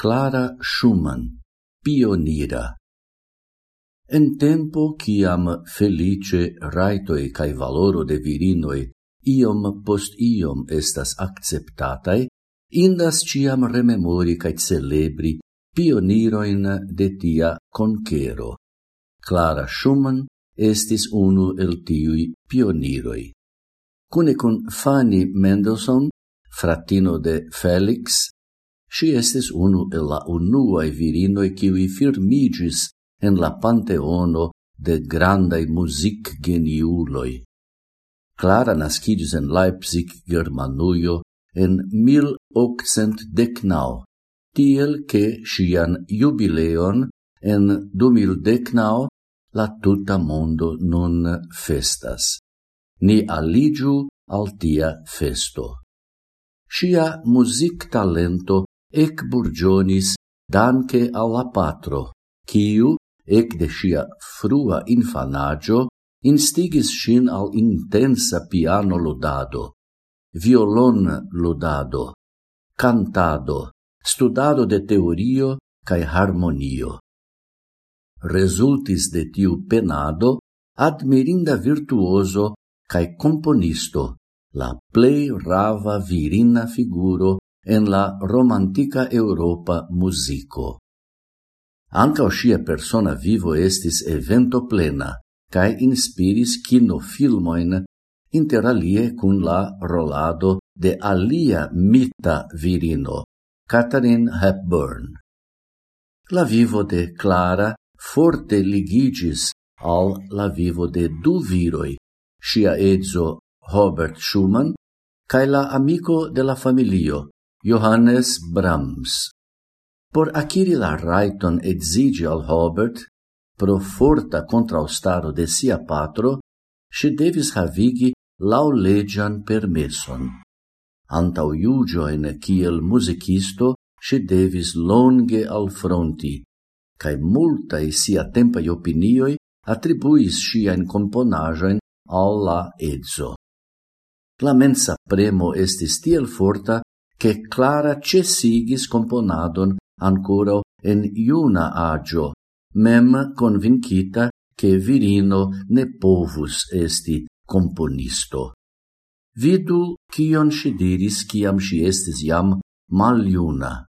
Clara Schumann, pionira. En tempo ciam felice raitoi cae valoro de virinoi iom post iom estas acceptatai, indas ciam rememori cae celebri pioniroin de tia conquero. Clara Schumann estis unu el tiui pioniroi. Cune con Fanny Mendelssohn, fratino de Felix, Si estis unu el la unuae virinoi qui firmigis en la panteono de grandai music geniuloi. Clara nascidis en Leipzig, Germanuio, en 1819, tiel che sian jubileon en 2019 la tuta mondo nun festas. Ni aligiu al tia festo. Sia music talento ec burgionis danke alla patro, kiu, ec de sia frua infanaggio, instigis sin al intensa piano ludado, violon ludado, cantado, studado de teorio cae harmonio. Resultis de tiu penado admirinda virtuoso cae componisto, la plei rava virina figuro en la romantica Europa musico. Anca sia persona vivo estis evento plena, cae inspiris kinofilmoin interalie cun la rolado de alia mita virino, Catherine Hepburn. La vivo de Clara forte ligigis al la vivo de du viroi, sia edzo Robert Schumann, cae la amico de la familio, Johannes Brahms. Por aciri la raiton exigi al Robert, pro forta contraustaro de sia patro, si devis havigi lau legian permesson. Antau iugioin kiel musicisto, si devis longe al fronti, cae multae sia tempai opinioi attribuis siain componajoin alla edzo. La mensa premo estis tiel forta che Clara cesigis componadon ancora en iuna agio, mem convincita che virino ne povus esti componisto. Vidu cion si diris ciam si estis iam maliuna.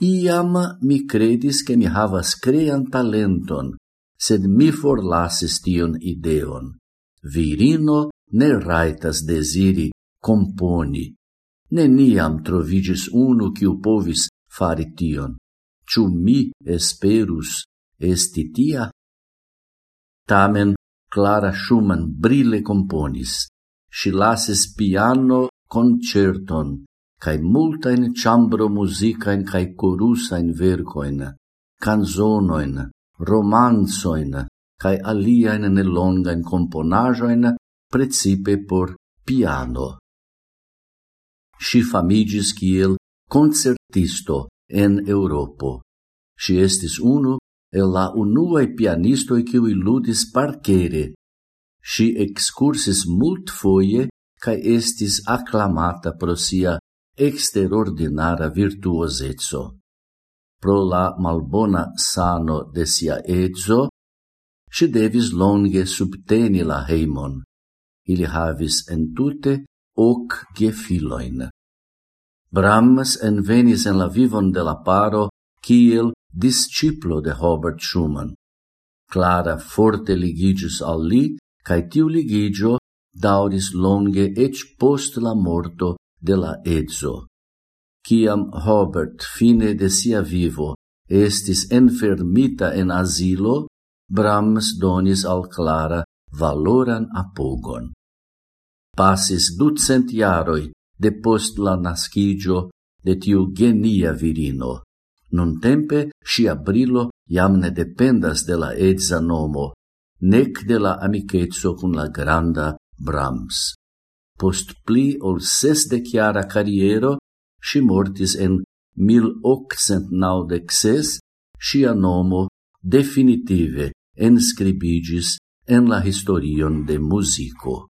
Iam mi credis che mi havas crean talenton, sed mi forlasis tion ideon. Virino ne raitas desiri componi, neniam trovigis unu quiu povis fari tion. Ciu mi esperus esti tia? Tamen Clara Schumann brille componis. Si lasis piano concerton cae multain chambro musicain cae corusain vercoin, canzonoin, romanzoin, cae aliaen nelongain componajoin, precipe por piano si famigis kiel concertisto en Europo. Si estis unu el la unuae pianistoi kiui ludis parcere. Si excursis mult foie cae estis acclamata pro sia exterordinara virtuosetso. Pro la malbona sano de sia edzo, si devis longe subteni la heimon. Ili havis entute hoc gefiloin. Brahms envenis en la vivon de la paro kiel disciplo de Robert Schumann. Clara forte ligigis al li, cae tiu ligigio dauris longe ec post la morto de la edzo. Ciam Robert, fine de sia vivo, estis enfermita en asilo, Brahms donis al Clara valoran apogon passis ducent iaroi de post la nascigio de tiu genia virino. Nuntempe sia brilo jam ne dependas de la edza nomo, nec de la amicetso cun la granda Brahms. Post pli ol Chiara carriero, si mortis en 1896, sia nomo definitive enscribigis en la historion de musico.